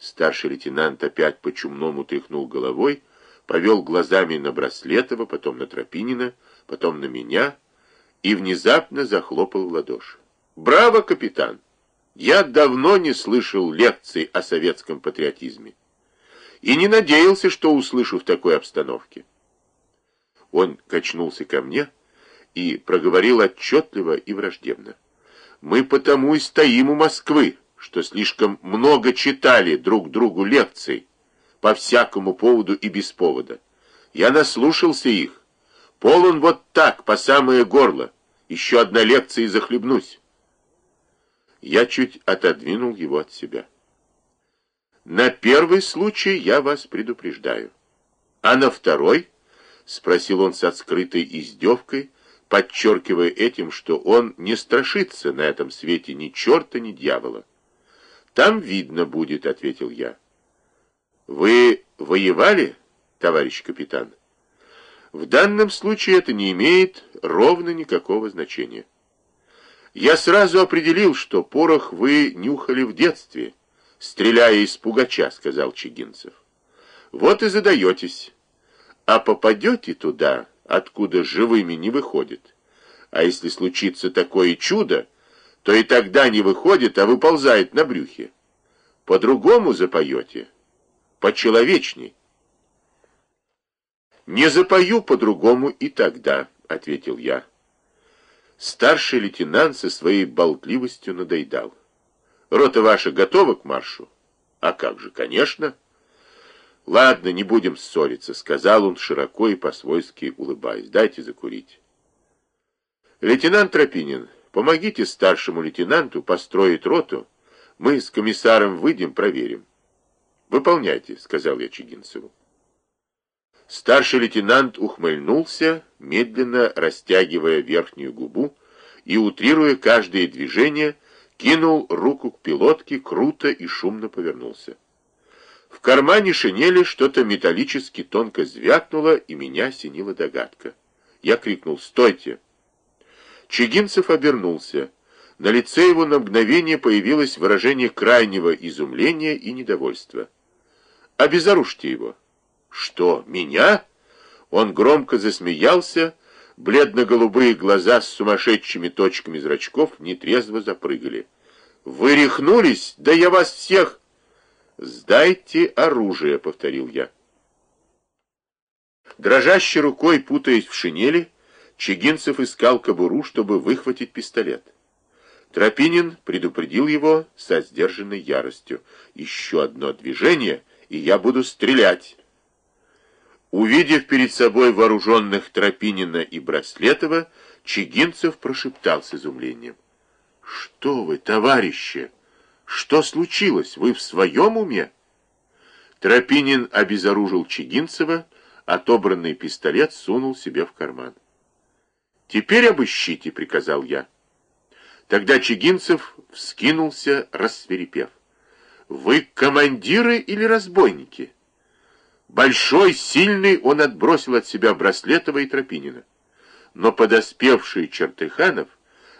Старший лейтенант опять по-чумному тряхнул головой, повел глазами на Браслетова, потом на Тропинина, потом на меня и внезапно захлопал в ладоши. «Браво, капитан! Я давно не слышал лекций о советском патриотизме и не надеялся, что услышу в такой обстановке». Он качнулся ко мне и проговорил отчетливо и враждебно. «Мы потому и стоим у Москвы, что слишком много читали друг другу лекций по всякому поводу и без повода. Я наслушался их. Полон вот так, по самое горло. Еще одна лекция и захлебнусь». Я чуть отодвинул его от себя. «На первый случай я вас предупреждаю. А на второй...» — спросил он со скрытой издевкой, подчеркивая этим, что он не страшится на этом свете ни черта, ни дьявола. «Там видно будет», — ответил я. «Вы воевали, товарищ капитан?» «В данном случае это не имеет ровно никакого значения. Я сразу определил, что порох вы нюхали в детстве, стреляя из пугача», — сказал Чигинцев. «Вот и задаетесь» а попадете туда, откуда живыми не выходит. А если случится такое чудо, то и тогда не выходит, а выползает на брюхе. По-другому запоете, по-человечней. «Не запою по-другому и тогда», — ответил я. Старший лейтенант со своей болтливостью надоедал. «Рота ваша готова к маршу?» «А как же, конечно». «Ладно, не будем ссориться», — сказал он широко и по-свойски улыбаясь. «Дайте закурить». «Лейтенант Тропинин, помогите старшему лейтенанту построить роту. Мы с комиссаром выйдем, проверим». «Выполняйте», — сказал я Чигинцеву. Старший лейтенант ухмыльнулся, медленно растягивая верхнюю губу и, утрируя каждое движение, кинул руку к пилотке, круто и шумно повернулся. В кармане шинели что-то металлически тонко звякнуло, и меня осенила догадка. Я крикнул «Стойте!». Чигинцев обернулся. На лице его на мгновение появилось выражение крайнего изумления и недовольства. «Обезоружьте его». «Что, меня?» Он громко засмеялся, бледно-голубые глаза с сумасшедшими точками зрачков нетрезво запрыгали. «Вы рехнулись? Да я вас всех...» «Сдайте оружие», — повторил я. Дрожащей рукой, путаясь в шинели, Чигинцев искал кобуру, чтобы выхватить пистолет. Тропинин предупредил его со сдержанной яростью. «Еще одно движение, и я буду стрелять». Увидев перед собой вооруженных Тропинина и Браслетова, Чигинцев прошептал с изумлением. «Что вы, товарищи!» Что случилось? Вы в своем уме? Тропинин обезоружил Чигинцева, отобранный пистолет сунул себе в карман. «Теперь обыщите», — приказал я. Тогда Чигинцев вскинулся, рассверепев. «Вы командиры или разбойники?» Большой, сильный, он отбросил от себя Браслетова и Тропинина. Но подоспевший Чертыханов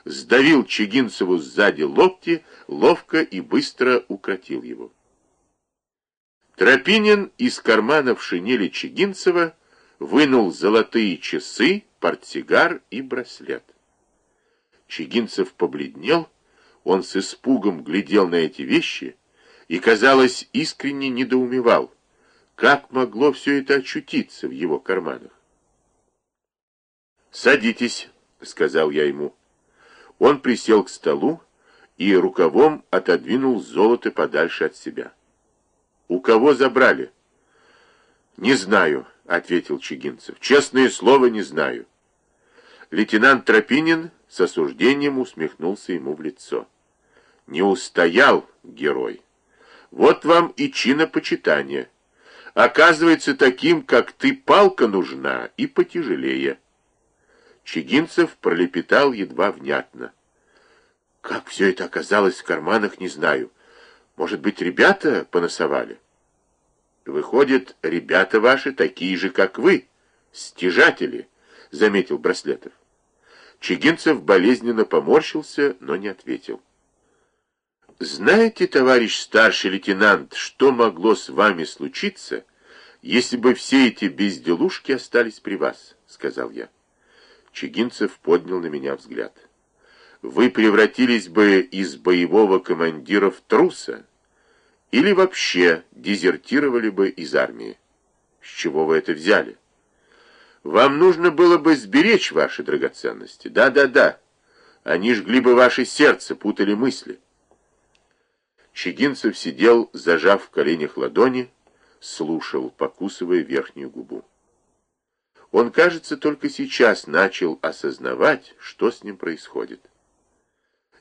сдавил Чигинцеву сзади локти, ловко и быстро укротил его. Тропинин из карманов шинели Чигинцева вынул золотые часы, портсигар и браслет. Чигинцев побледнел, он с испугом глядел на эти вещи и, казалось, искренне недоумевал, как могло все это очутиться в его карманах. «Садитесь», — сказал я ему. Он присел к столу и рукавом отодвинул золото подальше от себя. «У кого забрали?» «Не знаю», — ответил Чигинцев. «Честное слово, не знаю». Лейтенант Тропинин с осуждением усмехнулся ему в лицо. «Не устоял герой. Вот вам и чинопочитание. Оказывается, таким, как ты, палка нужна и потяжелее». Чигинцев пролепетал едва внятно. Как все это оказалось в карманах, не знаю. Может быть, ребята поносовали? Выходит, ребята ваши такие же, как вы, стяжатели, заметил Браслетов. Чигинцев болезненно поморщился, но не ответил. Знаете, товарищ старший лейтенант, что могло с вами случиться, если бы все эти безделушки остались при вас, сказал я. Чигинцев поднял на меня взгляд. Вы превратились бы из боевого командира в труса или вообще дезертировали бы из армии. С чего вы это взяли? Вам нужно было бы сберечь ваши драгоценности. Да-да-да. Они жгли бы ваше сердце, путали мысли. Чигинцев сидел, зажав в коленях ладони, слушал, покусывая верхнюю губу. Он, кажется, только сейчас начал осознавать, что с ним происходит.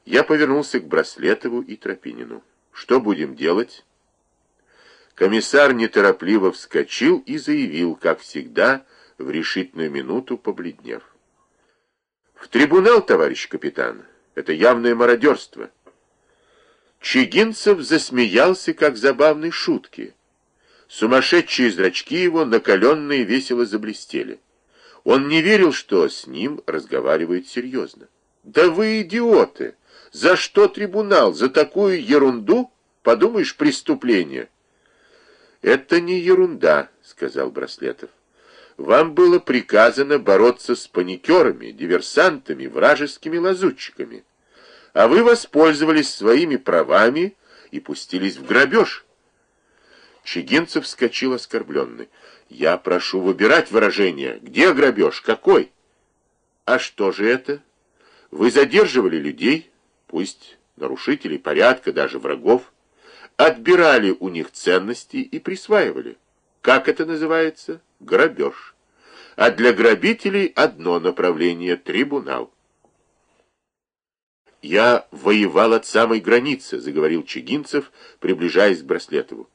Я повернулся к Браслетову и Тропинину. Что будем делать? Комиссар неторопливо вскочил и заявил, как всегда, в решительную минуту побледнев. В трибунал, товарищ капитан, это явное мародерство. Чигинцев засмеялся, как забавной шутки. Сумасшедшие зрачки его, накаленные, весело заблестели. Он не верил, что с ним разговаривают серьезно. «Да вы идиоты! За что трибунал? За такую ерунду? Подумаешь, преступление!» «Это не ерунда», — сказал Браслетов. «Вам было приказано бороться с паникерами, диверсантами, вражескими лазутчиками, а вы воспользовались своими правами и пустились в грабеж». Чигинцев вскочил оскорбленный. «Я прошу выбирать выражение. Где грабеж? Какой?» «А что же это? Вы задерживали людей, пусть нарушителей порядка, даже врагов, отбирали у них ценности и присваивали. Как это называется? Грабеж. А для грабителей одно направление — трибунал». «Я воевал от самой границы», — заговорил Чигинцев, приближаясь к Браслетову.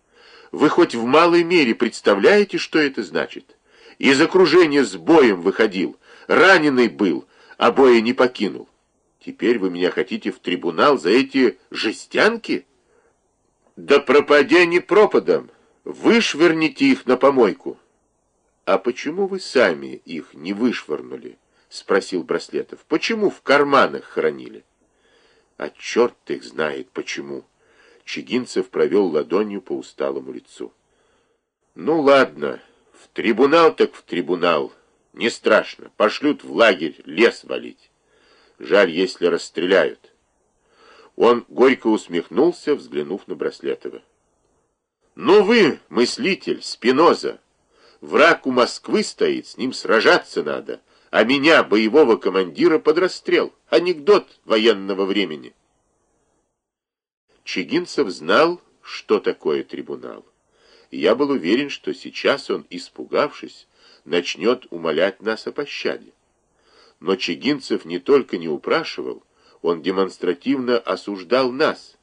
Вы хоть в малой мере представляете, что это значит? Из окружения с боем выходил, раненый был, а боя не покинул. Теперь вы меня хотите в трибунал за эти жестянки? Да пропадя не пропадом, вышвырните их на помойку. А почему вы сами их не вышвырнули? Спросил Браслетов. Почему в карманах хранили? А черт их знает почему. Чигинцев провел ладонью по усталому лицу. «Ну ладно, в трибунал так в трибунал. Не страшно, пошлют в лагерь лес валить. Жаль, если расстреляют». Он горько усмехнулся, взглянув на Браслетова. «Ну вы, мыслитель, Спиноза, враг у Москвы стоит, с ним сражаться надо, а меня, боевого командира, под расстрел. Анекдот военного времени». Чигинцев знал, что такое трибунал. я был уверен, что сейчас он, испугавшись, начнет умолять нас о пощаде. Но Чигинцев не только не упрашивал, он демонстративно осуждал нас,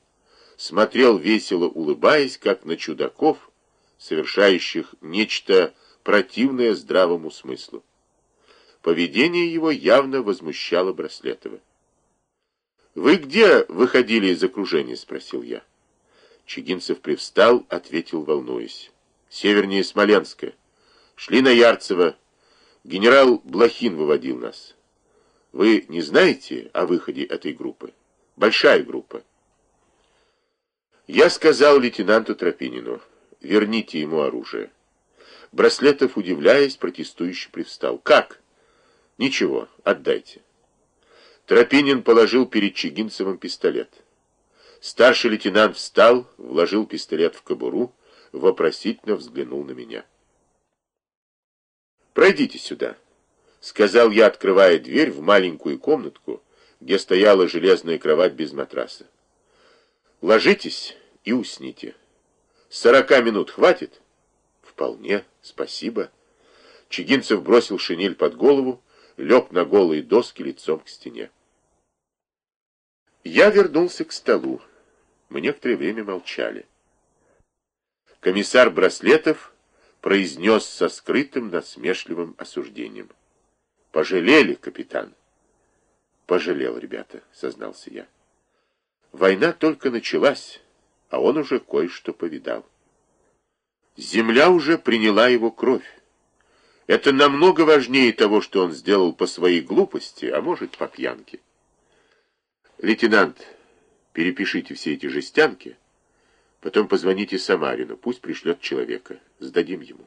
смотрел весело улыбаясь, как на чудаков, совершающих нечто противное здравому смыслу. Поведение его явно возмущало Браслетова. «Вы где выходили из окружения?» — спросил я. Чигинцев привстал, ответил, волнуясь. «Севернее Смоленска. Шли на Ярцево. Генерал Блохин выводил нас. Вы не знаете о выходе этой группы? Большая группа». Я сказал лейтенанту Тропинину, верните ему оружие. Браслетов, удивляясь, протестующе привстал. «Как?» «Ничего, отдайте». Тропинин положил перед Чигинцевым пистолет. Старший лейтенант встал, вложил пистолет в кобуру, вопросительно взглянул на меня. «Пройдите сюда», — сказал я, открывая дверь в маленькую комнатку, где стояла железная кровать без матраса. «Ложитесь и усните. Сорока минут хватит?» «Вполне, спасибо». Чигинцев бросил шинель под голову, лег на голые доски лицом к стене. Я вернулся к столу. Мы некоторое время молчали. Комиссар Браслетов произнес со скрытым насмешливым осуждением. «Пожалели, капитан?» «Пожалел, ребята», — сознался я. «Война только началась, а он уже кое-что повидал. Земля уже приняла его кровь. Это намного важнее того, что он сделал по своей глупости, а может, по пьянке. Лейтенант, Перепишите все эти жестянки, потом позвоните Самарину, пусть пришлет человека. Сдадим ему.